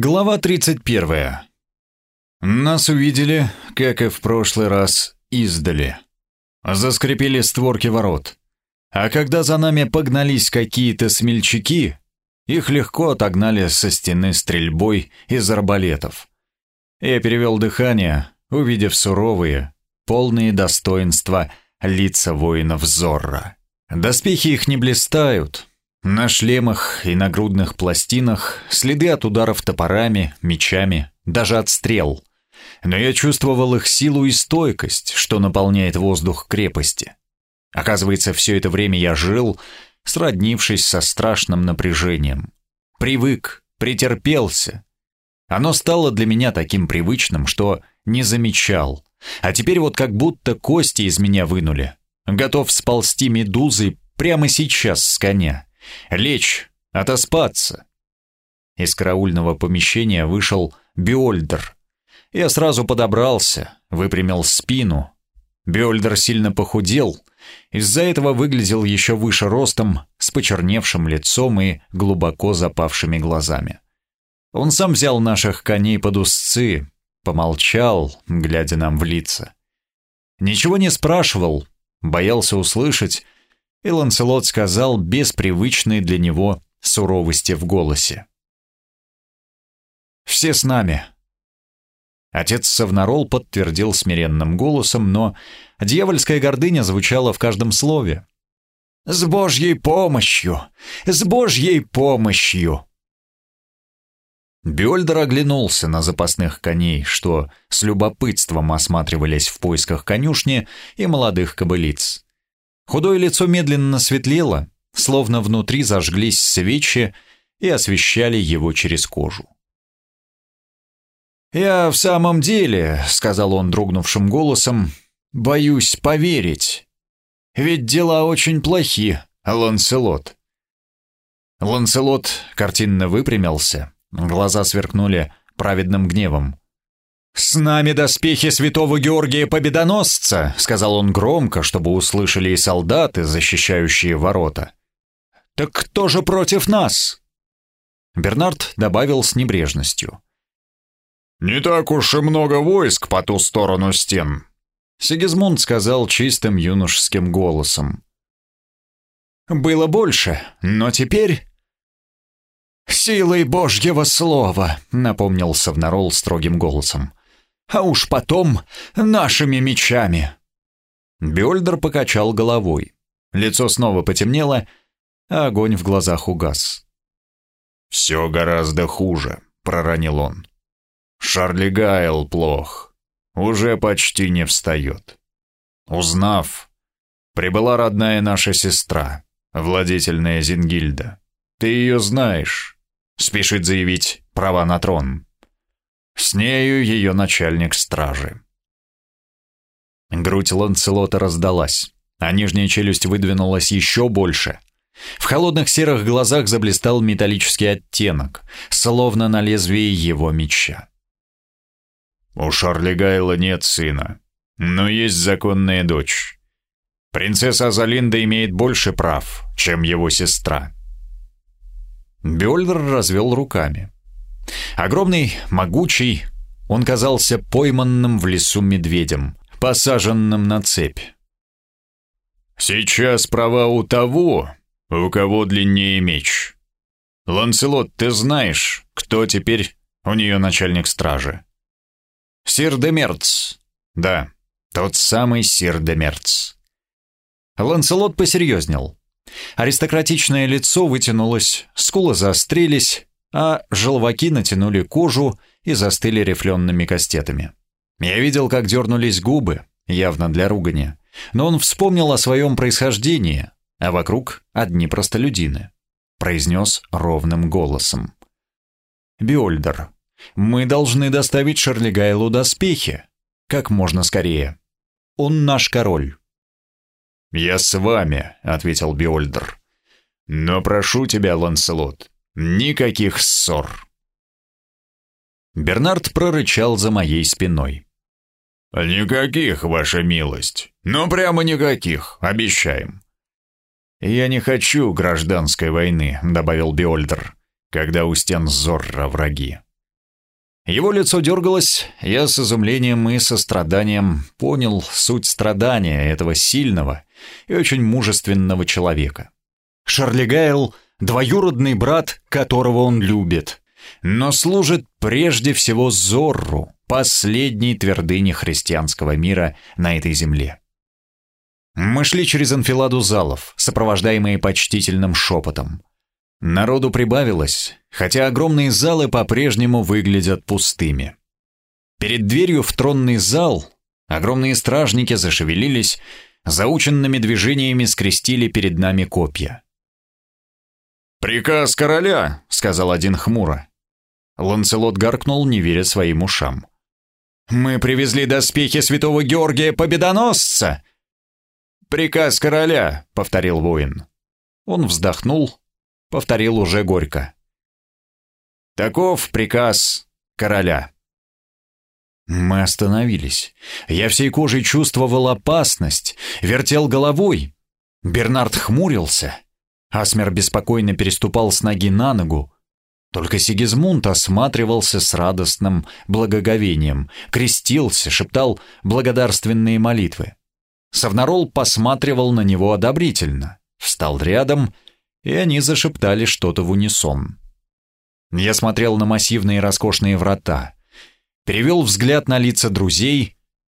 Глава 31. Нас увидели, как и в прошлый раз, издали. Заскрипели створки ворот. А когда за нами погнались какие-то смельчаки, их легко отогнали со стены стрельбой из арбалетов. Я перевел дыхание, увидев суровые, полные достоинства лица воинов Зорро. Доспехи их не блистают, на шлемах и нагрудных пластинах следы от ударов топорами, мечами, даже от стрел. Но я чувствовал их силу и стойкость, что наполняет воздух крепости. Оказывается, все это время я жил, сроднившись со страшным напряжением. Привык, претерпелся. Оно стало для меня таким привычным, что не замечал. А теперь вот как будто кости из меня вынули. Готов сползти медузой прямо сейчас с коня. Лечь, отоспаться. Из караульного помещения вышел Бёльдер. Я сразу подобрался, выпрямил спину. Бёльдер сильно похудел, из-за этого выглядел еще выше ростом, с почерневшим лицом и глубоко запавшими глазами. Он сам взял наших коней под узцы, помолчал, глядя нам в лица. Ничего не спрашивал, боялся услышать, и Ланселот сказал без привычной для него суровости в голосе. «Все с нами». Отец Савнарол подтвердил смиренным голосом, но дьявольская гордыня звучала в каждом слове. «С Божьей помощью! С Божьей помощью!» Бёльдер оглянулся на запасных коней, что с любопытством осматривались в поисках конюшни и молодых кобылиц. Худое лицо медленно светлело, словно внутри зажглись свечи и освещали его через кожу. «Я в самом деле», — сказал он дрогнувшим голосом, — «боюсь поверить. Ведь дела очень плохи, Ланселот». Ланселот картинно выпрямился, глаза сверкнули праведным гневом. «С нами доспехи святого Георгия Победоносца», — сказал он громко, чтобы услышали и солдаты, защищающие ворота. «Так кто же против нас?» Бернард добавил с небрежностью. «Не так уж и много войск по ту сторону стен», — Сигизмунд сказал чистым юношеским голосом. «Было больше, но теперь...» «Силой Божьего слова», — напомнил Савнарол строгим голосом а уж потом нашими мечами». Бёльдер покачал головой. Лицо снова потемнело, а огонь в глазах угас. «Все гораздо хуже», — проронил он. «Шарли Гайл плох. Уже почти не встает. Узнав, прибыла родная наша сестра, владетельная Зингильда. Ты ее знаешь», — спешит заявить права на трон. С нею ее начальник стражи. Грудь Ланцелота раздалась, а нижняя челюсть выдвинулась еще больше. В холодных серых глазах заблистал металлический оттенок, словно на лезвии его меча. «У Шарли Гайла нет сына, но есть законная дочь. Принцесса Азалинда имеет больше прав, чем его сестра». Бёльдер развел руками. Огромный, могучий, он казался пойманным в лесу медведем, посаженным на цепь. «Сейчас права у того, у кого длиннее меч. Ланселот, ты знаешь, кто теперь у нее начальник стражи?» «Сир де Мерц». «Да, тот самый Сир де Мерц». Ланселот посерьезнел. Аристократичное лицо вытянулось, скулы заострились, а желваки натянули кожу и застыли рифлеными кастетами. Я видел, как дернулись губы, явно для ругани, но он вспомнил о своем происхождении, а вокруг одни простолюдины. Произнес ровным голосом. «Биольдер, мы должны доставить Шарлигайлу доспехи. Как можно скорее. Он наш король». «Я с вами», — ответил Биольдер. «Но прошу тебя, Ланселот, Никаких ссор. Бернард прорычал за моей спиной. «Никаких, ваша милость. Ну, прямо никаких, обещаем». «Я не хочу гражданской войны», — добавил Биольдер, «когда у стен Зорро враги. Его лицо дергалось, я с изумлением и состраданием понял суть страдания этого сильного и очень мужественного человека. Шарли Гайл — двоюродный брат, которого он любит, но служит прежде всего Зорру, последней твердыне христианского мира на этой земле. Мы шли через анфиладу залов, сопровождаемые почтительным шепотом. Народу прибавилось, хотя огромные залы по-прежнему выглядят пустыми. Перед дверью в тронный зал огромные стражники зашевелились, заученными движениями скрестили перед нами копья. «Приказ короля», — сказал один хмуро. Ланцелот гаркнул, не веря своим ушам. «Мы привезли доспехи святого Георгия Победоносца!» «Приказ короля», — повторил воин. Он вздохнул, повторил уже горько. «Таков приказ короля». Мы остановились. Я всей кожей чувствовал опасность, вертел головой. Бернард хмурился. Асмер беспокойно переступал с ноги на ногу. Только Сигизмунд осматривался с радостным благоговением, крестился, шептал благодарственные молитвы. Савнарол посматривал на него одобрительно, встал рядом, и они зашептали что-то в унисон. Я смотрел на массивные роскошные врата, перевел взгляд на лица друзей,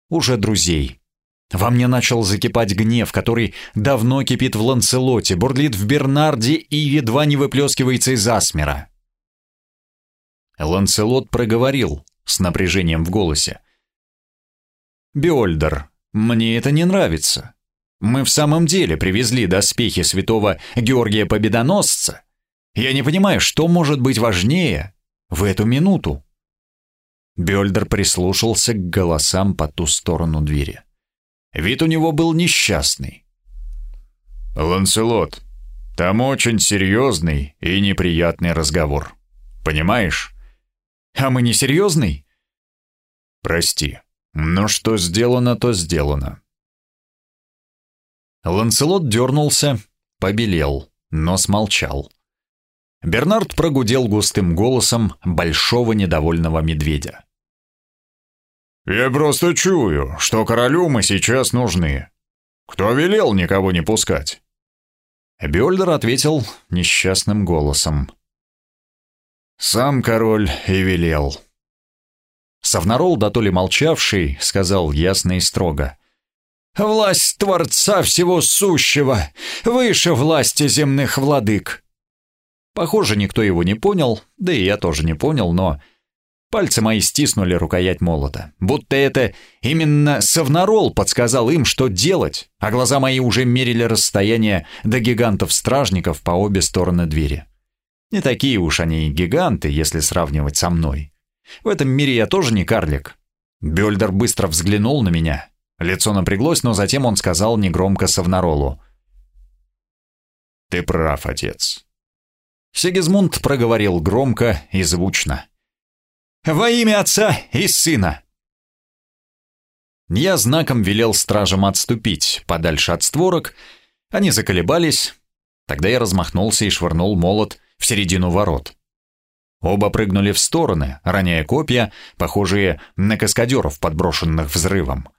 уже друзей. Во мне начал закипать гнев, который давно кипит в Ланцелоте, бурлит в Бернарде и едва не выплескивается из Асмера. Ланселот проговорил с напряжением в голосе. «Биольдер, мне это не нравится. Мы в самом деле привезли доспехи святого Георгия Победоносца. Я не понимаю, что может быть важнее в эту минуту». Бёльдер прислушался к голосам по ту сторону двери. Вид у него был несчастный. «Ланселот, там очень серьезный и неприятный разговор. Понимаешь?» А мы не серьезный? Прости, но что сделано, то сделано. Ланселот дернулся, побелел, но смолчал. Бернард прогудел густым голосом большого недовольного медведя. «Я просто чую, что королю мы сейчас нужны. Кто велел никого не пускать?» Бёльдер ответил несчастным голосом. Сам король и велел. Савнарол, да то ли молчавший, сказал ясно и строго. «Власть Творца Всего Сущего, выше власти земных владык!» Похоже, никто его не понял, да и я тоже не понял, но... Пальцы мои стиснули рукоять молота, будто это именно Савнарол подсказал им, что делать, а глаза мои уже мерили расстояние до гигантов-стражников по обе стороны двери. Не такие уж они гиганты, если сравнивать со мной. В этом мире я тоже не карлик. Бёльдер быстро взглянул на меня. Лицо напряглось, но затем он сказал негромко Савнаролу. «Ты прав, отец». Сигизмунд проговорил громко и звучно. «Во имя отца и сына!» Я знаком велел стражам отступить подальше от створок. Они заколебались. Тогда я размахнулся и швырнул молот в середину ворот. Оба прыгнули в стороны, роняя копья, похожие на каскадеров, подброшенных взрывом.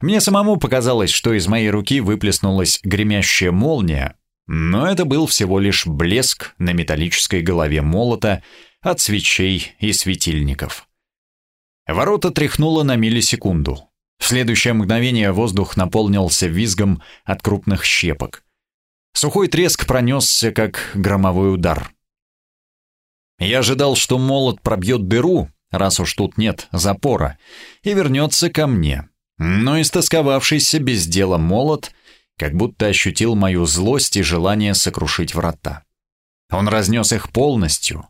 Мне самому показалось, что из моей руки выплеснулась гремящая молния, но это был всего лишь блеск на металлической голове молота от свечей и светильников. Ворота тряхнуло на миллисекунду. В следующее мгновение воздух наполнился визгом от крупных щепок. Сухой треск пронесся, как громовой удар. Я ожидал, что молот пробьет дыру, раз уж тут нет запора, и вернется ко мне. Но истосковавшийся без дела молот как будто ощутил мою злость и желание сокрушить врата. Он разнес их полностью.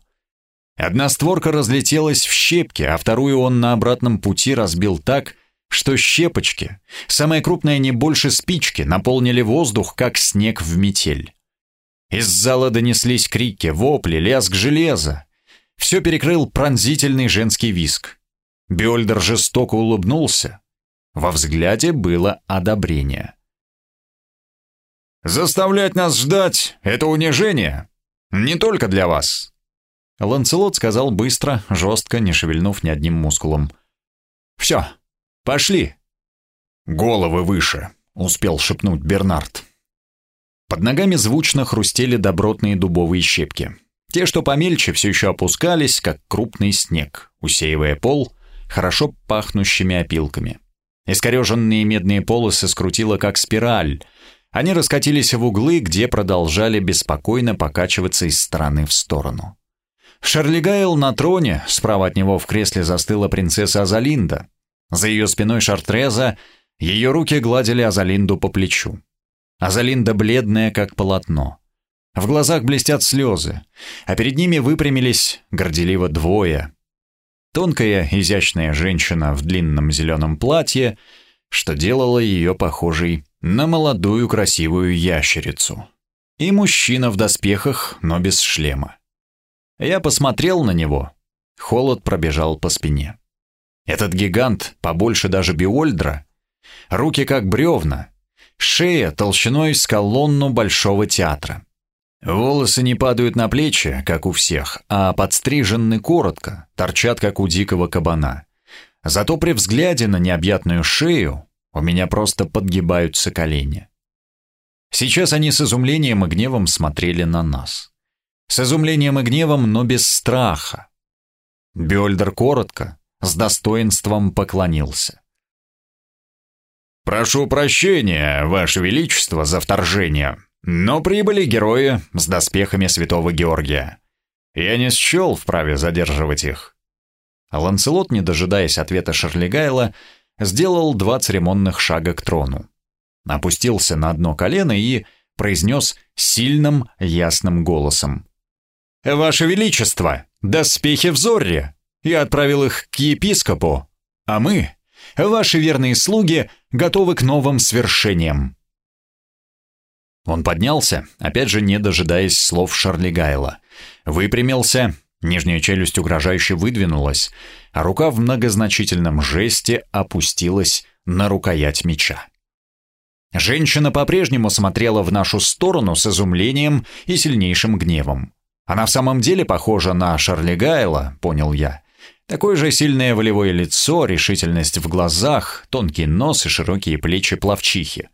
Одна створка разлетелась в щепки, а вторую он на обратном пути разбил так, что щепочки, самая крупная не больше спички, наполнили воздух, как снег в метель. Из зала донеслись крики, вопли, лязг железа. Все перекрыл пронзительный женский виск. Бёльдер жестоко улыбнулся. Во взгляде было одобрение. «Заставлять нас ждать — это унижение. Не только для вас. Ланцелот сказал быстро, жестко, не шевельнув ни одним мускулом. «Все, пошли!» «Головы выше!» — успел шепнуть Бернард. Под ногами звучно хрустели добротные дубовые щепки. Те, что помельче, все еще опускались, как крупный снег, усеивая пол хорошо пахнущими опилками. Искореженные медные полосы скрутило как спираль. Они раскатились в углы, где продолжали беспокойно покачиваться из стороны в сторону. Шарлигайл на троне, справа от него в кресле застыла принцесса Азалинда. За ее спиной Шартреза, ее руки гладили Азалинду по плечу. Азалинда бледная, как полотно. В глазах блестят слезы, а перед ними выпрямились горделиво двое. Тонкая, изящная женщина в длинном зеленом платье, что делало ее похожей на молодую красивую ящерицу. И мужчина в доспехах, но без шлема. Я посмотрел на него. Холод пробежал по спине. Этот гигант, побольше даже Биольдра, руки как бревна, шея толщиной с колонну Большого театра. Волосы не падают на плечи, как у всех, а подстрижены коротко, торчат, как у дикого кабана. Зато при взгляде на необъятную шею у меня просто подгибаются колени. Сейчас они с изумлением и гневом смотрели на нас. С изумлением и гневом, но без страха. Бёльдер коротко, с достоинством поклонился. «Прошу прощения, Ваше Величество, за вторжение, но прибыли герои с доспехами Святого Георгия. Я не счел вправе задерживать их». Ланцелот, не дожидаясь ответа Шарлигайла, сделал два церемонных шага к трону. Опустился на одно колено и произнес сильным, ясным голосом. «Ваше Величество, доспехи в Зорре! Я отправил их к епископу, а мы, ваши верные слуги, готовы к новым свершениям». Он поднялся, опять же не дожидаясь слов Шарли Гайла. Выпрямился, нижняя челюсть угрожающе выдвинулась, а рука в многозначительном жесте опустилась на рукоять меча. Женщина по-прежнему смотрела в нашу сторону с изумлением и сильнейшим гневом. Она в самом деле похожа на Шарли Гайла, понял я. Такое же сильное волевое лицо, решительность в глазах, тонкий нос и широкие плечи плавчихи.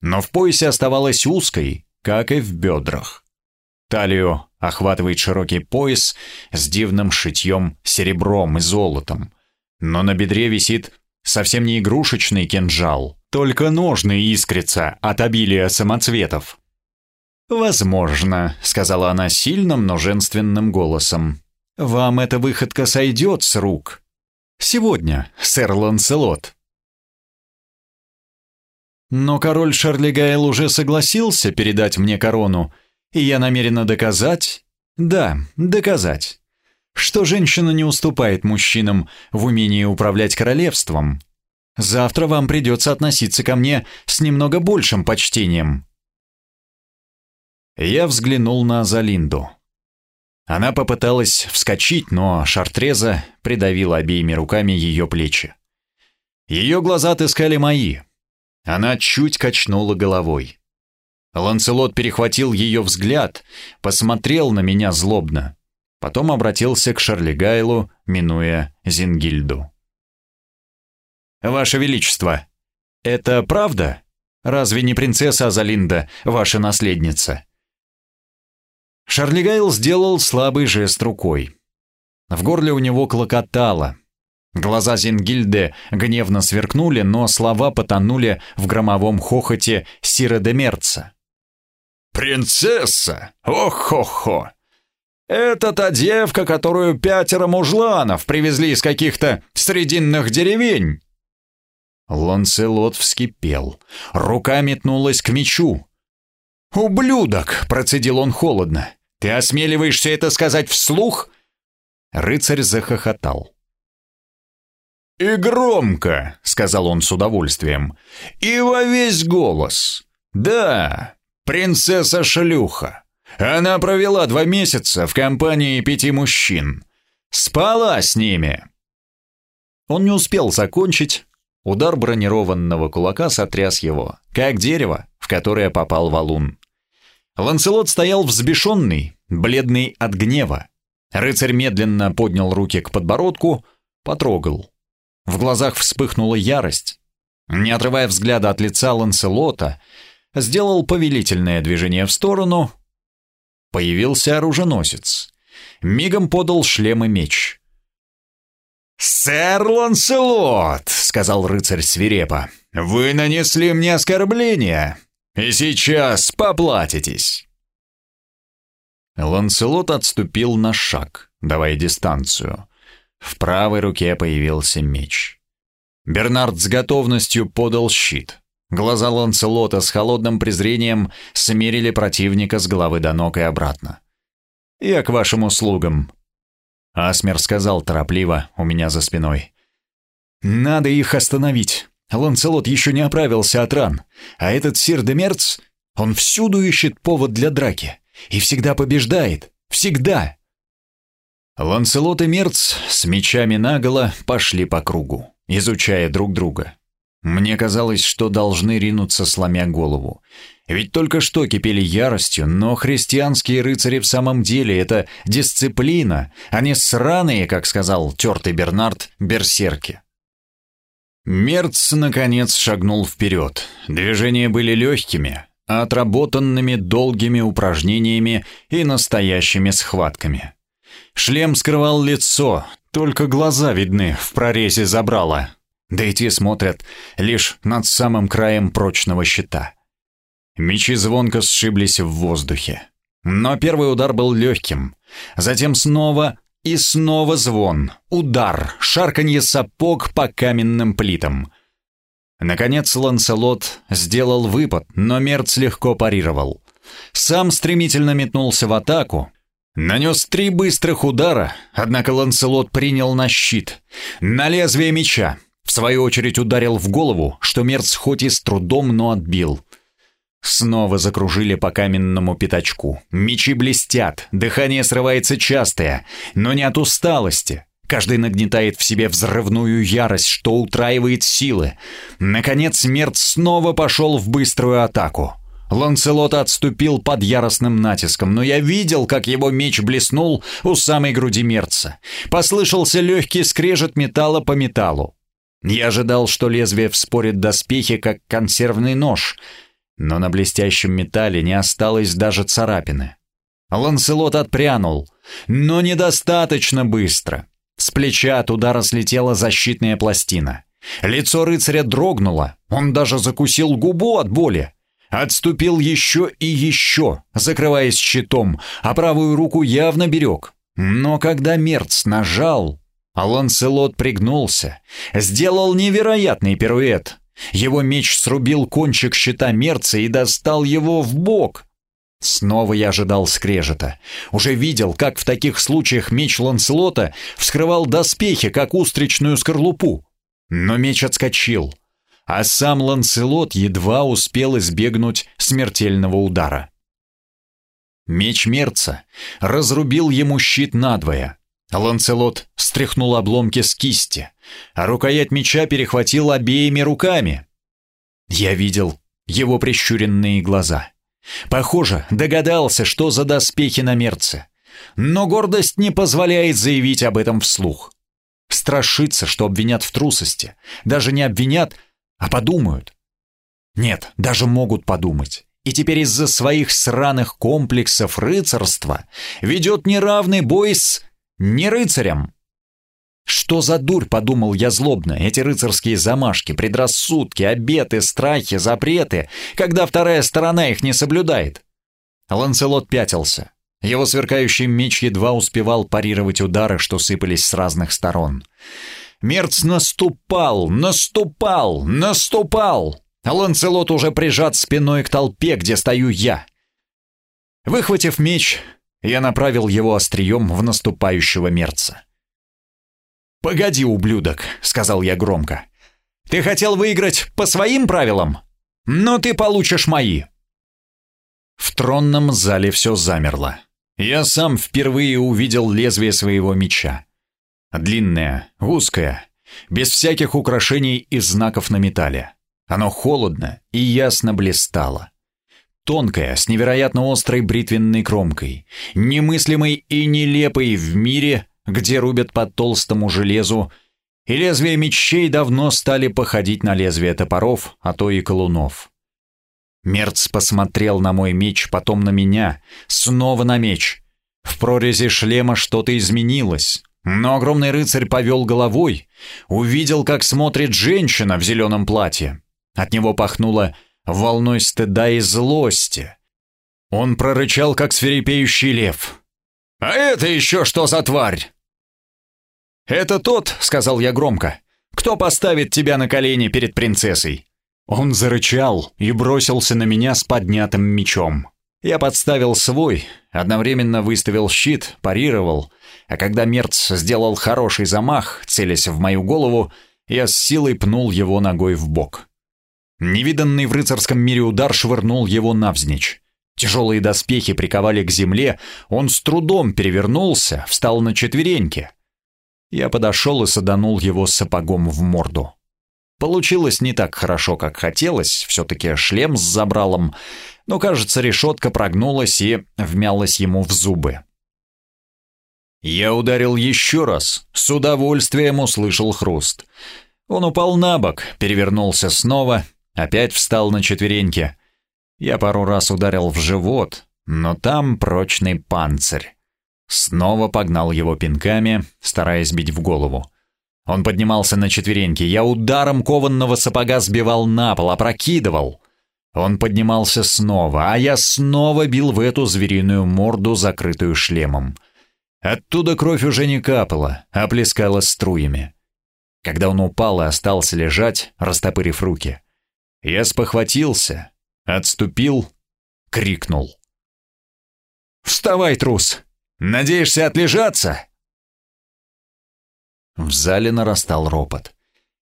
Но в поясе оставалась узкой, как и в бедрах. Талию охватывает широкий пояс с дивным шитьем серебром и золотом. Но на бедре висит совсем не игрушечный кинжал, только ножны искрятся от обилия самоцветов. «Возможно», — сказала она сильным, но женственным голосом. «Вам эта выходка сойдет с рук. Сегодня, сэр Ланселот». Но король Шарлигайл уже согласился передать мне корону, и я намерена доказать, да, доказать, что женщина не уступает мужчинам в умении управлять королевством. Завтра вам придется относиться ко мне с немного большим почтением. Я взглянул на Залинду. Она попыталась вскочить, но Шартреза придавила обеими руками ее плечи. Ее глаза отыскали мои. Она чуть качнула головой. Ланцелот перехватил ее взгляд, посмотрел на меня злобно. Потом обратился к Шарлигайлу, минуя Зингильду. «Ваше Величество, это правда? Разве не принцесса Азалинда, ваша наследница?» Шарлигайл сделал слабый жест рукой. В горле у него клокотало. Глаза Зингильде гневно сверкнули, но слова потонули в громовом хохоте Сира де Мерца. «Принцесса! Ох-хо-хо! Это та девка, которую пятеро мужланов привезли из каких-то срединных деревень!» Ланселот вскипел. Рука метнулась к мечу. «Ублюдок!» — процедил он холодно. Ты осмеливаешься это сказать вслух?» Рыцарь захохотал. «И громко», — сказал он с удовольствием, — «и во весь голос. Да, принцесса-шлюха. Она провела два месяца в компании пяти мужчин. Спала с ними». Он не успел закончить. Удар бронированного кулака сотряс его, как дерево, в которое попал валун. Ланселот стоял взбешенный, бледный от гнева. Рыцарь медленно поднял руки к подбородку, потрогал. В глазах вспыхнула ярость. Не отрывая взгляда от лица Ланселота, сделал повелительное движение в сторону. Появился оруженосец. Мигом подал шлем и меч. «Сэр Ланселот!» — сказал рыцарь свирепо. «Вы нанесли мне оскорбление, и сейчас поплатитесь!» Ланселот отступил на шаг, давая дистанцию. В правой руке появился меч. Бернард с готовностью подал щит. Глаза Ланселота с холодным презрением смерили противника с головы до ног и обратно. «Я к вашим услугам», — Асмер сказал торопливо у меня за спиной. «Надо их остановить. Ланселот еще не оправился от ран, а этот сир де Мерц, он всюду ищет повод для драки. И всегда побеждает. Всегда. Ланселот и Мерц с мечами наголо пошли по кругу, изучая друг друга. Мне казалось, что должны ринуться, сломя голову. Ведь только что кипели яростью, но христианские рыцари в самом деле это дисциплина, а не сраные, как сказал тертый Бернард, берсерки. Мерц, наконец, шагнул вперед. Движения были легкими, отработанными долгими упражнениями и настоящими схватками. Шлем скрывал лицо, только глаза видны в прорезе забрала. Да смотрят лишь над самым краем прочного щита. Мечи звонко сшиблись в воздухе. Но первый удар был легким. Затем снова и снова звон, удар, шарканье сапог по каменным плитам — Наконец Ланселот сделал выпад, но Мерц легко парировал. Сам стремительно метнулся в атаку, нанес три быстрых удара, однако Ланселот принял на щит, на лезвие меча, в свою очередь ударил в голову, что Мерц хоть и с трудом, но отбил. Снова закружили по каменному пятачку. Мечи блестят, дыхание срывается частое, но не от усталости, Каждый нагнетает в себе взрывную ярость, что утраивает силы. Наконец, смерть снова пошел в быструю атаку. Ланселот отступил под яростным натиском, но я видел, как его меч блеснул у самой груди мерца. Послышался легкий скрежет металла по металлу. Я ожидал, что лезвие вспорит доспехи, как консервный нож, но на блестящем металле не осталось даже царапины. Ланселот отпрянул, но недостаточно быстро. С плеча от удара слетела защитная пластина. Лицо рыцаря дрогнуло, он даже закусил губу от боли. Отступил еще и еще, закрываясь щитом, а правую руку явно берег. Но когда Мерц нажал, Ланселот пригнулся, сделал невероятный пируэт. Его меч срубил кончик щита Мерца и достал его в бок. Снова я ожидал скрежета. Уже видел, как в таких случаях меч Ланселота вскрывал доспехи, как устричную скорлупу. Но меч отскочил, а сам Ланселот едва успел избегнуть смертельного удара. Меч Мерца разрубил ему щит надвое. Ланселот стряхнул обломки с кисти, а рукоять меча перехватил обеими руками. Я видел его прищуренные глаза — Похоже, догадался, что за доспехи на мерце. Но гордость не позволяет заявить об этом вслух. Страшится, что обвинят в трусости. Даже не обвинят, а подумают. Нет, даже могут подумать. И теперь из-за своих сраных комплексов рыцарства ведет неравный бой с не рыцарем, что за дурь, подумал я злобно, эти рыцарские замашки, предрассудки, обеты, страхи, запреты, когда вторая сторона их не соблюдает. Ланселот пятился. Его сверкающий меч едва успевал парировать удары, что сыпались с разных сторон. Мерц наступал, наступал, наступал. Ланселот уже прижат спиной к толпе, где стою я. Выхватив меч, я направил его острием в наступающего мерца. «Погоди, ублюдок», — сказал я громко. «Ты хотел выиграть по своим правилам? Но ты получишь мои». В тронном зале все замерло. Я сам впервые увидел лезвие своего меча. Длинное, узкое, без всяких украшений и знаков на металле. Оно холодно и ясно блистало. Тонкая, с невероятно острой бритвенной кромкой, немыслимой и нелепой в мире, где рубят по толстому железу, и лезвия мечей давно стали походить на лезвия топоров, а то и колунов. Мерц посмотрел на мой меч, потом на меня, снова на меч. В прорези шлема что-то изменилось, но огромный рыцарь повел головой, увидел, как смотрит женщина в зеленом платье. От него пахнуло волной стыда и злости. Он прорычал, как свирепеющий лев. «А это еще что за тварь?» «Это тот», — сказал я громко, — «кто поставит тебя на колени перед принцессой?» Он зарычал и бросился на меня с поднятым мечом. Я подставил свой, одновременно выставил щит, парировал, а когда Мерц сделал хороший замах, целясь в мою голову, я с силой пнул его ногой в бок. Невиданный в рыцарском мире удар швырнул его навзничь. Тяжелые доспехи приковали к земле, он с трудом перевернулся, встал на четвереньки. Я подошел и саданул его сапогом в морду. Получилось не так хорошо, как хотелось, все-таки шлем с забралом, но, кажется, решетка прогнулась и вмялась ему в зубы. Я ударил еще раз, с удовольствием услышал хруст. Он упал на бок, перевернулся снова, опять встал на четвереньки. Я пару раз ударил в живот, но там прочный панцирь. Снова погнал его пинками, стараясь бить в голову. Он поднимался на четвереньки. Я ударом кованного сапога сбивал на пол, опрокидывал. Он поднимался снова, а я снова бил в эту звериную морду, закрытую шлемом. Оттуда кровь уже не капала, а плескала струями. Когда он упал и остался лежать, растопырив руки, я спохватился, отступил, крикнул. «Вставай, трус! Надеешься отлежаться?» В зале нарастал ропот.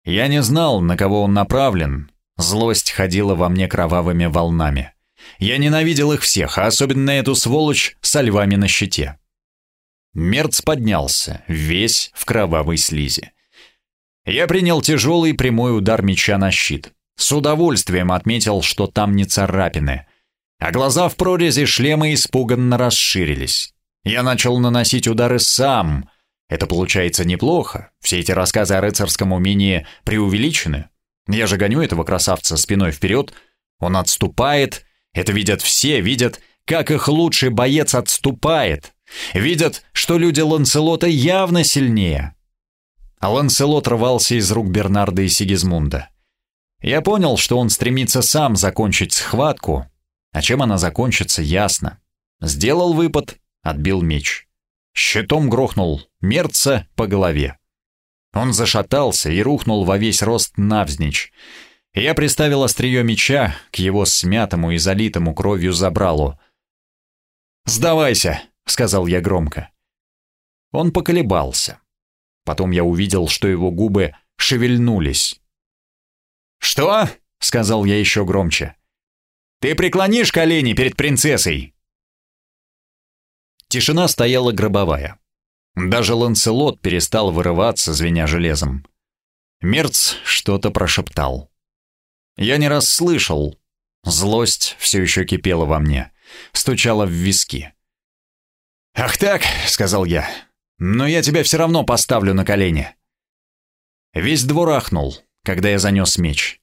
Я не знал, на кого он направлен. Злость ходила во мне кровавыми волнами. Я ненавидел их всех, а особенно эту сволочь со львами на щите. Мерц поднялся, весь в кровавой слизи. Я принял тяжелый прямой удар меча на щит. С удовольствием отметил, что там не царапины. А глаза в прорези шлема испуганно расширились. Я начал наносить удары сам, это получается неплохо. Все эти рассказы о рыцарском умении преувеличены. Я же гоню этого красавца спиной вперед. Он отступает. Это видят все, видят, как их лучший боец отступает. Видят, что люди Ланселота явно сильнее. А Ланселот рвался из рук Бернарда и Сигизмунда. Я понял, что он стремится сам закончить схватку, а чем она закончится, ясно. Сделал выпад, отбил меч. Щитом грохнул мерца по голове. Он зашатался и рухнул во весь рост навзничь. Я приставил острие меча к его смятому и залитому кровью забралу. «Сдавайся!» — сказал я громко. Он поколебался. Потом я увидел, что его губы шевельнулись. «Что?» — сказал я еще громче. «Ты преклонишь колени перед принцессой?» Тишина стояла гробовая. Даже Ланселот перестал вырываться, звеня железом. Мерц что-то прошептал. Я не раз слышал. Злость все еще кипела во мне, стучала в виски. «Ах так», — сказал я, — «но я тебя все равно поставлю на колени». Весь двор ахнул, когда я занес меч.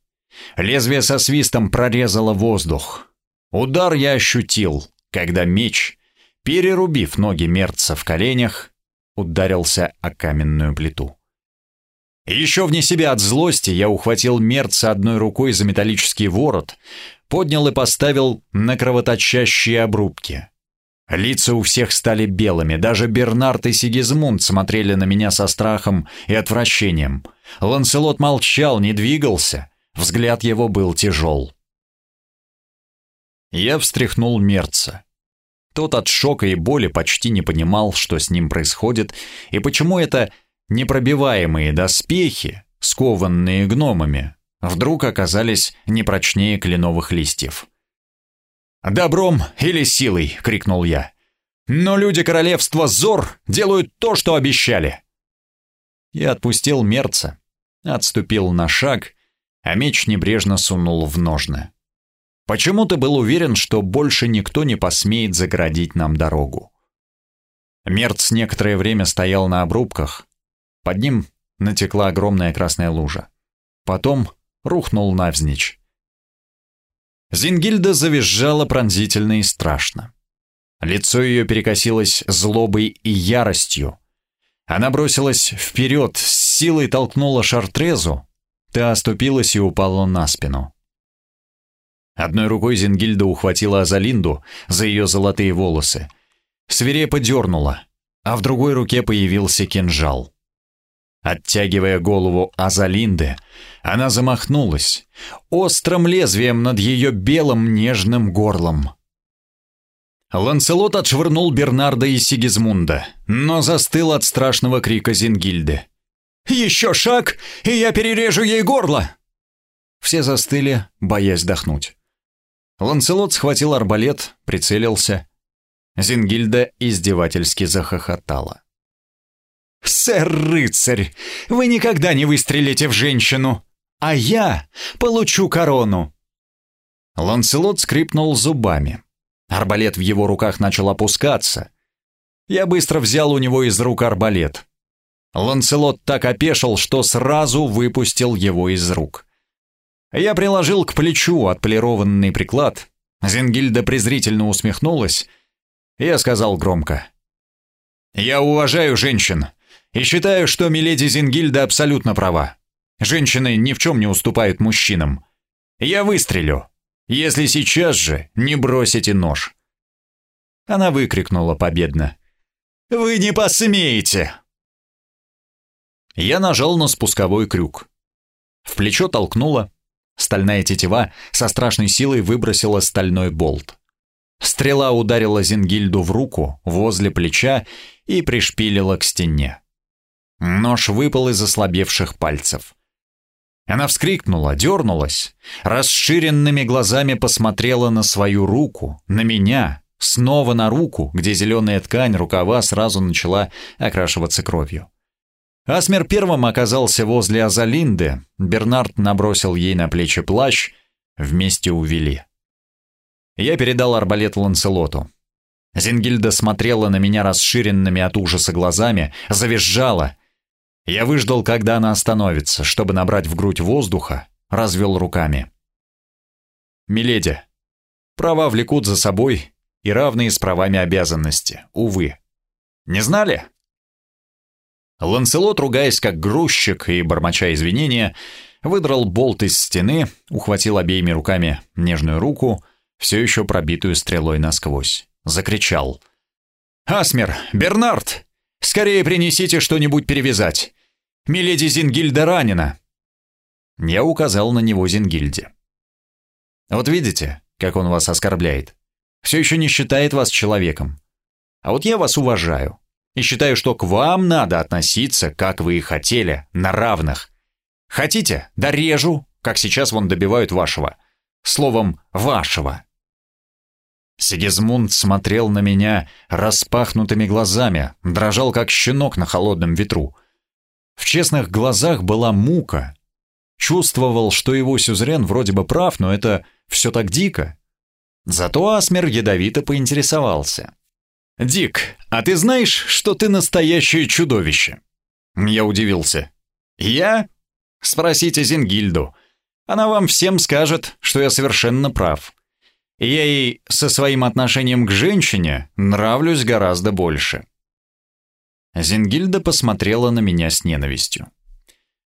Лезвие со свистом прорезало воздух. Удар я ощутил, когда меч перерубив ноги мерца в коленях, ударился о каменную плиту. Еще вне себя от злости я ухватил мерца одной рукой за металлический ворот, поднял и поставил на кровоточащие обрубки. Лица у всех стали белыми, даже Бернард и Сигизмунд смотрели на меня со страхом и отвращением. Ланселот молчал, не двигался, взгляд его был тяжел. Я встряхнул мерца. Тот от шока и боли почти не понимал, что с ним происходит, и почему это непробиваемые доспехи, скованные гномами, вдруг оказались непрочнее кленовых листьев. «Добром или силой!» — крикнул я. «Но люди королевства Зор делают то, что обещали!» Я отпустил мерца, отступил на шаг, а меч небрежно сунул в ножны. Почему ты был уверен, что больше никто не посмеет заградить нам дорогу? Мерц некоторое время стоял на обрубках. Под ним натекла огромная красная лужа. Потом рухнул навзничь. Зингильда завизжала пронзительно и страшно. Лицо ее перекосилось злобой и яростью. Она бросилась вперед, силой толкнула Шартрезу. Та оступилась и упала на спину. Одной рукой Зингильда ухватила Азалинду за ее золотые волосы. Свирепо дернула, а в другой руке появился кинжал. Оттягивая голову Азалинды, она замахнулась, острым лезвием над ее белым нежным горлом. Ланселот отшвырнул Бернарда и Сигизмунда, но застыл от страшного крика Зингильды. «Еще шаг, и я перережу ей горло!» Все застыли, боясь дохнуть. Ланселот схватил арбалет, прицелился. Зингильда издевательски захохотала. «Сэр-рыцарь, вы никогда не выстрелите в женщину, а я получу корону!» Ланселот скрипнул зубами. Арбалет в его руках начал опускаться. Я быстро взял у него из рук арбалет. Ланселот так опешил, что сразу выпустил его из рук. Я приложил к плечу отполированный приклад. Зингильда презрительно усмехнулась. Я сказал громко. «Я уважаю женщин и считаю, что миледи Зингильда абсолютно права. Женщины ни в чем не уступают мужчинам. Я выстрелю, если сейчас же не бросите нож». Она выкрикнула победно. «Вы не посмеете!» Я нажал на спусковой крюк. В плечо толкнуло, Стальная тетива со страшной силой выбросила стальной болт. Стрела ударила Зингильду в руку, возле плеча, и пришпилила к стене. Нож выпал из ослабевших пальцев. Она вскрикнула, дернулась, расширенными глазами посмотрела на свою руку, на меня, снова на руку, где зеленая ткань рукава сразу начала окрашиваться кровью. Асмер первым оказался возле Азалинды, Бернард набросил ей на плечи плащ, вместе увели. Я передал арбалет Ланселоту. Зингильда смотрела на меня расширенными от ужаса глазами, завизжала. Я выждал, когда она остановится, чтобы набрать в грудь воздуха, развел руками. «Миледи, права влекут за собой и равные с правами обязанности, увы. Не знали?» Ланселот, ругаясь как грузчик и бормоча извинения, выдрал болт из стены, ухватил обеими руками нежную руку, все еще пробитую стрелой насквозь. Закричал. «Асмер! Бернард! Скорее принесите что-нибудь перевязать! Миледи Зингильда ранена!» Я указал на него Зингильде. «Вот видите, как он вас оскорбляет. Все еще не считает вас человеком. А вот я вас уважаю и считаю, что к вам надо относиться, как вы и хотели, на равных. Хотите, дорежу, как сейчас вон добивают вашего. Словом, вашего. Сигизмунд смотрел на меня распахнутыми глазами, дрожал как щенок на холодном ветру. В честных глазах была мука. Чувствовал, что его сюзерен вроде бы прав, но это все так дико. Зато Асмер ядовито поинтересовался. «Дик, а ты знаешь, что ты настоящее чудовище?» Я удивился. «Я?» Спросите Зингильду. Она вам всем скажет, что я совершенно прав. я ей со своим отношением к женщине нравлюсь гораздо больше. Зингильда посмотрела на меня с ненавистью.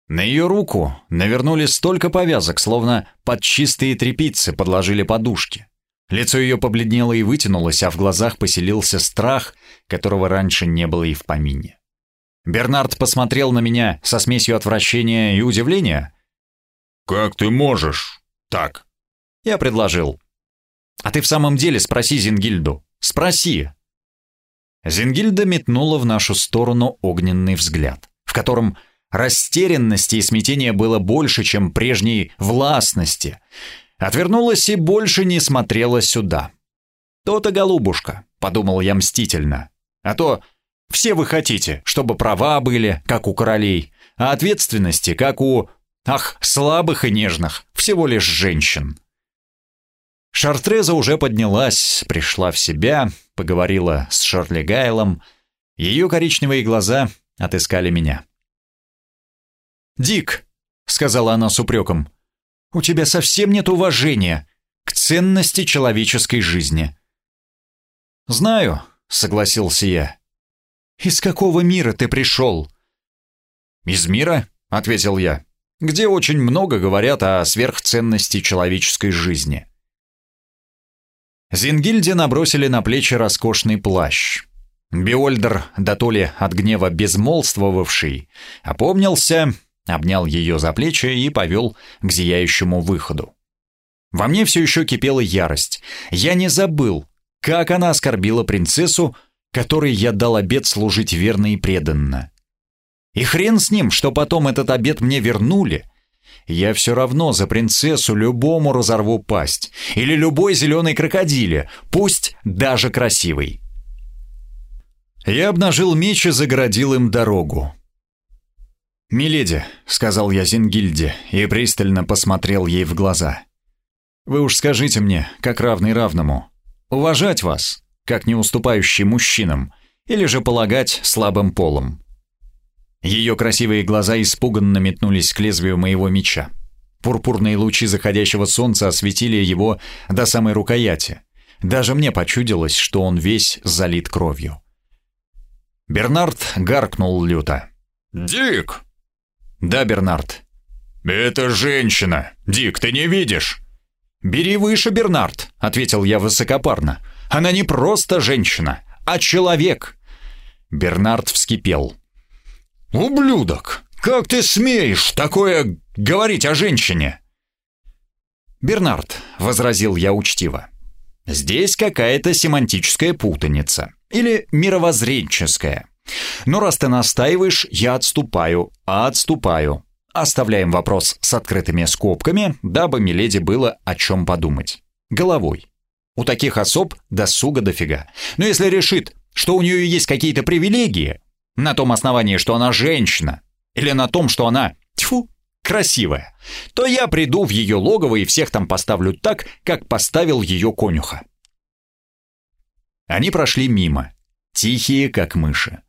На ее руку навернули столько повязок, словно под чистые тряпицы подложили подушки. Лицо ее побледнело и вытянулось, а в глазах поселился страх, которого раньше не было и в помине. Бернард посмотрел на меня со смесью отвращения и удивления. «Как ты можешь? Так?» Я предложил. «А ты в самом деле спроси Зингильду. Спроси!» Зингильда метнула в нашу сторону огненный взгляд, в котором растерянности и смятения было больше, чем прежней властности, Отвернулась и больше не смотрела сюда. «То-то, голубушка», — подумал я мстительно. «А то все вы хотите, чтобы права были, как у королей, а ответственности, как у, ах, слабых и нежных, всего лишь женщин». Шартреза уже поднялась, пришла в себя, поговорила с Шарли Гайлом. Ее коричневые глаза отыскали меня. «Дик», — сказала она с упреком, — «у тебя совсем нет уважения к ценности человеческой жизни». «Знаю», — согласился я. «Из какого мира ты пришел?» «Из мира», — ответил я, — «где очень много говорят о сверхценности человеческой жизни». Зингильде набросили на плечи роскошный плащ. Биольдер, дотоле от гнева безмолвствовавший, опомнился, обнял ее за плечи и повел к зияющему выходу. Во мне все еще кипела ярость. Я не забыл, как она оскорбила принцессу, которой я дал обет служить верно и преданно. И хрен с ним, что потом этот обет мне вернули, я все равно за принцессу любому разорву пасть. Или любой зеленой крокодиле, пусть даже красивый. Я обнажил меч и загородил им дорогу. «Миледи», — сказал я Зингильде и пристально посмотрел ей в глаза. «Вы уж скажите мне, как равный равному, уважать вас, как не уступающий мужчинам, или же полагать слабым полом?» Ее красивые глаза испуганно метнулись к лезвию моего меча. Пурпурные лучи заходящего солнца осветили его до самой рукояти. Даже мне почудилось, что он весь залит кровью. Бернард гаркнул люто. «Дик!» «Да, Бернард». «Это женщина! Дик, ты не видишь?» «Бери выше, Бернард», — ответил я высокопарно. «Она не просто женщина, а человек». Бернард вскипел. «Ублюдок! Как ты смеешь такое говорить о женщине?» «Бернард», — возразил я учтиво, — «здесь какая-то семантическая путаница. Или мировоззренческая. Но раз ты настаиваешь, я отступаю, а отступаю. Оставляем вопрос с открытыми скобками, дабы Миледи было о чем подумать. Головой. У таких особ досуга дофига. Но если решит, что у нее есть какие-то привилегии, на том основании, что она женщина, или на том, что она, тьфу, красивая, то я приду в ее логово и всех там поставлю так, как поставил ее конюха. Они прошли мимо, тихие, как мыши.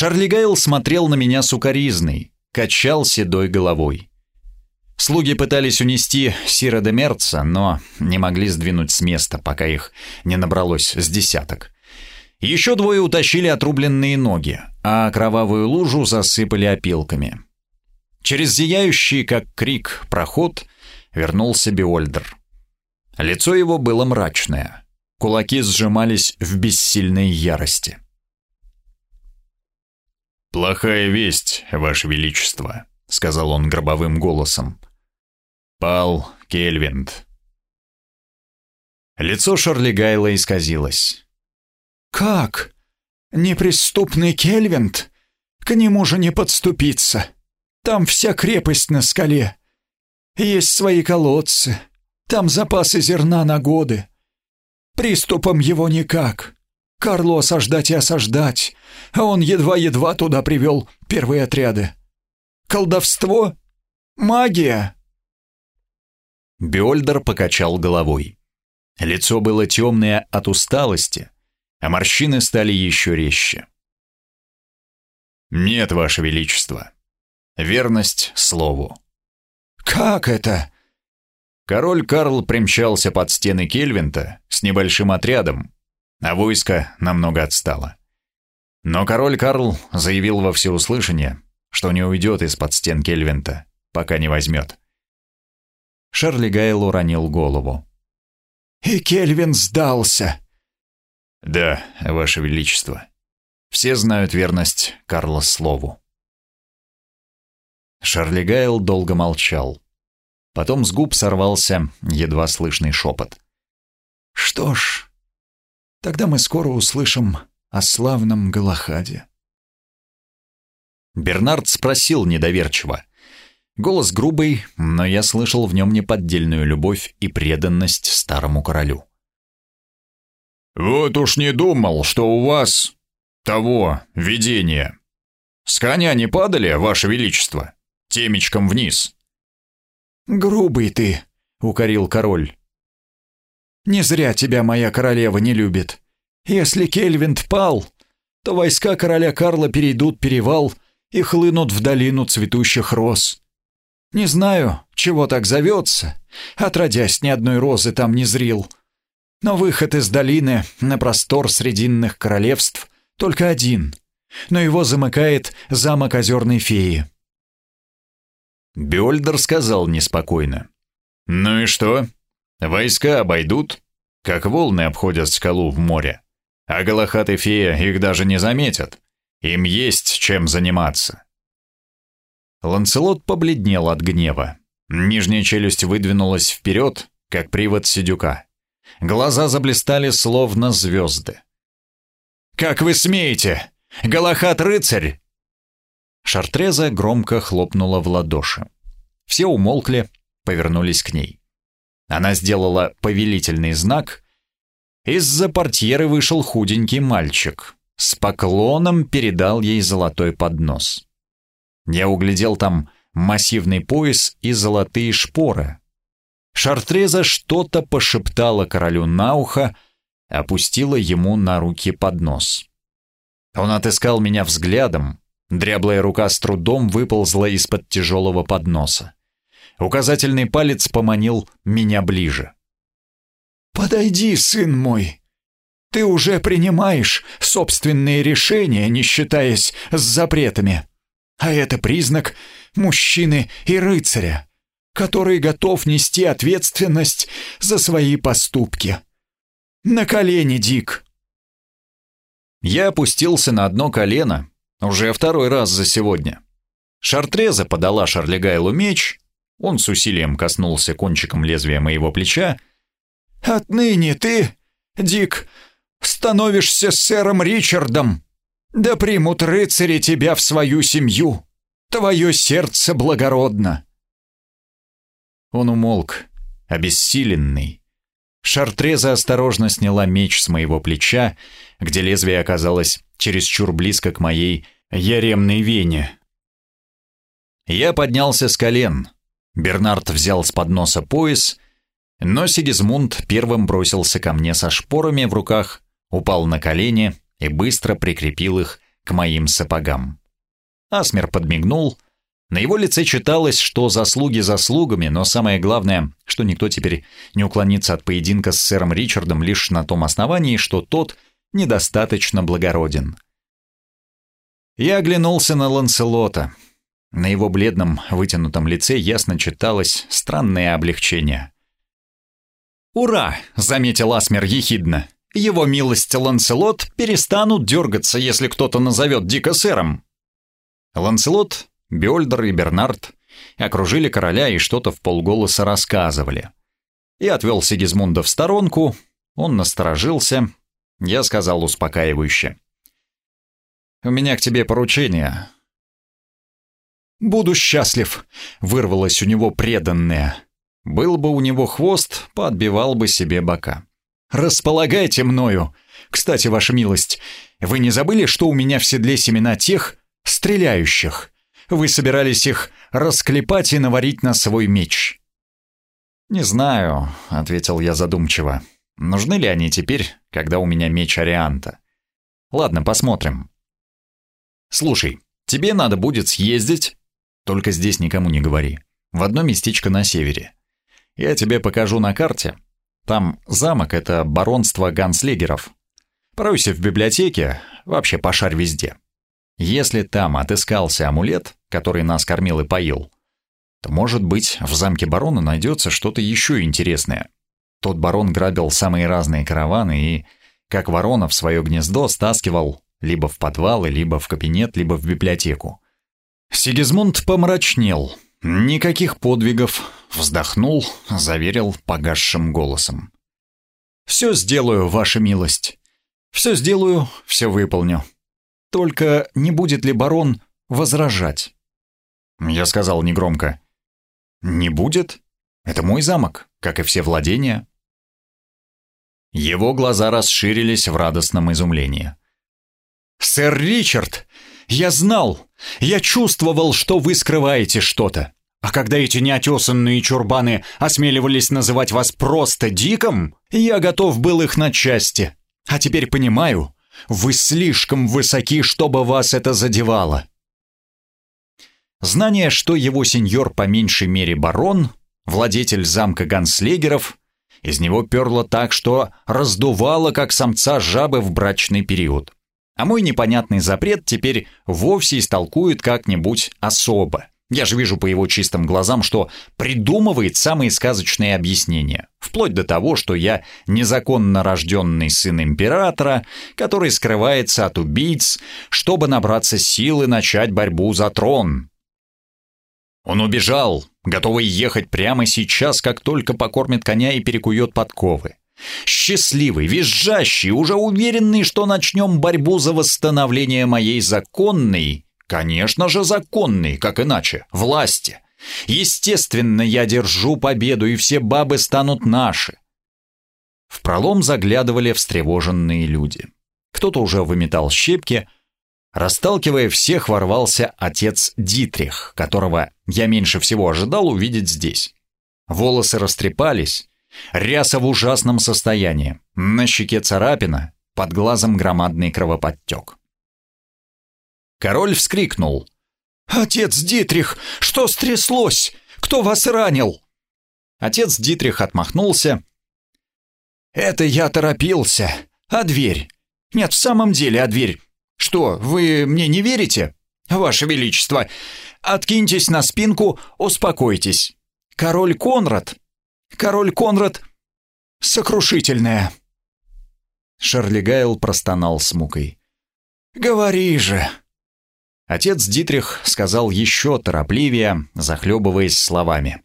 Шарли Гайл смотрел на меня сукоризной, качал седой головой. Слуги пытались унести Сира де Мерца, но не могли сдвинуть с места, пока их не набралось с десяток. Еще двое утащили отрубленные ноги, а кровавую лужу засыпали опилками. Через зияющий, как крик, проход вернулся Биольдер. Лицо его было мрачное. Кулаки сжимались в бессильной ярости. «Плохая весть, Ваше Величество», — сказал он гробовым голосом. «Пал Кельвинд». Лицо Шарли Гайла исказилось. «Как? Неприступный Кельвинд? К нему же не подступиться. Там вся крепость на скале. Есть свои колодцы. Там запасы зерна на годы. Приступом его никак. Карлу осаждать и осаждать, а он едва-едва туда привел первые отряды. Колдовство? Магия?» Бёльдер покачал головой. Лицо было темное от усталости, а морщины стали еще резче. «Нет, Ваше Величество. Верность слову». «Как это?» Король Карл примчался под стены Кельвинта с небольшим отрядом, а войско намного отстало. Но король Карл заявил во всеуслышание, что не уйдет из-под стен Кельвинта, пока не возьмет. Шарли Гайл уронил голову. «И Кельвин сдался!» «Да, Ваше Величество. Все знают верность Карла слову». Шарли Гайл долго молчал. Потом с губ сорвался едва слышный шепот. «Что ж, тогда мы скоро услышим о славном Галахаде». Бернард спросил недоверчиво. Голос грубый, но я слышал в нем неподдельную любовь и преданность старому королю. «Вот уж не думал, что у вас того видения. С коня не падали, ваше величество? Темечком вниз». «Грубый ты», — укорил король. Не зря тебя моя королева не любит. Если Кельвинт пал, то войска короля Карла перейдут перевал и хлынут в долину цветущих роз. Не знаю, чего так зовется, отродясь ни одной розы там не зрил. Но выход из долины на простор срединных королевств только один, но его замыкает замок озерной феи. Бёльдер сказал неспокойно. «Ну и что? Войска обойдут, как волны обходят скалу в море. А Галахат и Фея их даже не заметят. Им есть чем заниматься». Ланселот побледнел от гнева. Нижняя челюсть выдвинулась вперед, как привод сидюка. Глаза заблистали, словно звезды. «Как вы смеете? Галахат-рыцарь!» Шартреза громко хлопнула в ладоши. Все умолкли, повернулись к ней. Она сделала повелительный знак. Из-за портьеры вышел худенький мальчик. С поклоном передал ей золотой поднос. Я углядел там массивный пояс и золотые шпоры. Шартреза что-то пошептала королю на ухо, опустила ему на руки поднос. Он отыскал меня взглядом, дряблая рука с трудом выползла из-под тяжелого подноса. Указательный палец поманил меня ближе. «Подойди, сын мой. Ты уже принимаешь собственные решения, не считаясь с запретами. А это признак мужчины и рыцаря, который готов нести ответственность за свои поступки. На колени, Дик!» Я опустился на одно колено, уже второй раз за сегодня. Шартреза подала Шарлигайлу меч, он с усилием коснулся кончиком лезвия моего плеча. «Отныне ты, Дик, становишься сэром Ричардом. Да примут рыцари тебя в свою семью. Твое сердце благородно». Он умолк, обессиленный. Шартреза осторожно сняла меч с моего плеча, где лезвие оказалось чересчур близко к моей яремной вене. Я поднялся с колен, Бернард взял с подноса пояс, но Сигизмунд первым бросился ко мне со шпорами в руках, упал на колени и быстро прикрепил их к моим сапогам. Асмер подмигнул. На его лице читалось, что заслуги заслугами, но самое главное, что никто теперь не уклонится от поединка с сэром Ричардом лишь на том основании, что тот недостаточно благороден. Я оглянулся на Ланселота — на его бледном, вытянутом лице ясно читалось странное облегчение. «Ура!» — заметил Асмер ехидно. «Его милость Ланселот перестанут дергаться, если кто-то назовет Дика сэром». Ланселот, Бёльдер и Бернард окружили короля и что-то в полголоса рассказывали. Я отвел Сигизмунда в сторонку, он насторожился. Я сказал успокаивающе. «У меня к тебе поручение. «Буду счастлив», — вырвалось у него преданное. Был бы у него хвост, подбивал бы себе бока. «Располагайте мною. Кстати, ваша милость, вы не забыли, что у меня в седле семена тех, стреляющих? Вы собирались их расклепать и наварить на свой меч?» «Не знаю», — ответил я задумчиво. «Нужны ли они теперь, когда у меня меч Арианта? Ладно, посмотрим. Слушай, тебе надо будет съездить, только здесь никому не говори. В одно местечко на севере. Я тебе покажу на карте. Там замок — это баронство ганслегеров. Поройся в библиотеке, вообще пошарь везде. Если там отыскался амулет, который нас кормил и поил, то, может быть, в замке барона найдется что-то еще интересное. Тот барон грабил самые разные караваны и, как ворона в свое гнездо, стаскивал либо в подвалы, либо в кабинет, либо в библиотеку. Сигизмунд помрачнел. Никаких подвигов. Вздохнул, заверил погасшим голосом. «Все сделаю, ваша милость. Все сделаю, все выполню. Только не будет ли барон возражать?» Я сказал негромко. «Не будет. Это мой замок, как и все владения». Его глаза расширились в радостном изумлении. «Сэр Ричард, я знал, я чувствовал, что вы скрываете что-то. А когда эти неотесанные чурбаны осмеливались называть вас просто диком, я готов был их на части. А теперь понимаю, вы слишком высоки, чтобы вас это задевало. Знание, что его сеньор по меньшей мере барон, владетель замка ганслегеров, из него перло так, что раздувало, как самца жабы в брачный период. А мой непонятный запрет теперь вовсе истолкует как-нибудь особо. Я же вижу по его чистым глазам, что придумывает самые сказочные объяснения. Вплоть до того, что я незаконно рожденный сын императора, который скрывается от убийц, чтобы набраться силы начать борьбу за трон. Он убежал, готовый ехать прямо сейчас, как только покормит коня и перекует подковы. Счастливый, визжащий, уже уверенный, что начнем борьбу за восстановление моей законной, конечно же законной, как иначе, власти. Естественно, я держу победу, и все бабы станут наши. В пролом заглядывали встревоженные люди. Кто-то уже выметал щепки, Расталкивая всех, ворвался отец Дитрих, которого я меньше всего ожидал увидеть здесь. Волосы растрепались, ряса в ужасном состоянии, на щеке царапина, под глазом громадный кровоподтек. Король вскрикнул. «Отец Дитрих, что стряслось? Кто вас ранил?» Отец Дитрих отмахнулся. «Это я торопился. А дверь? Нет, в самом деле, а дверь? Что, вы мне не верите? Ваше Величество, откиньтесь на спинку, успокойтесь. Король Конрад. Король Конрад. Сокрушительная. Шарли Гайл простонал с мукой. «Говори же!» Отец Дитрих сказал еще торопливее, захлебываясь словами.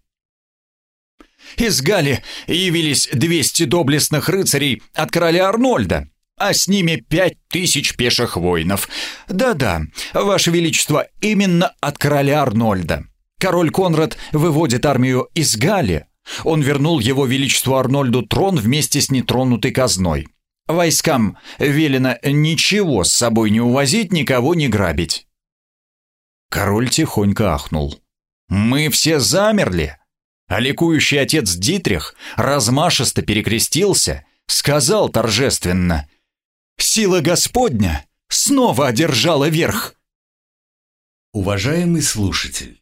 «Из Гали явились двести доблестных рыцарей от короля Арнольда а с ними пять тысяч пеших воинов. Да-да, Ваше Величество, именно от короля Арнольда. Король Конрад выводит армию из Гали. Он вернул его Величеству Арнольду трон вместе с нетронутой казной. Войскам велено ничего с собой не увозить, никого не грабить. Король тихонько ахнул. «Мы все замерли!» А ликующий отец Дитрих размашисто перекрестился, сказал торжественно Сила Господня снова одержала верх. Уважаемый слушатель,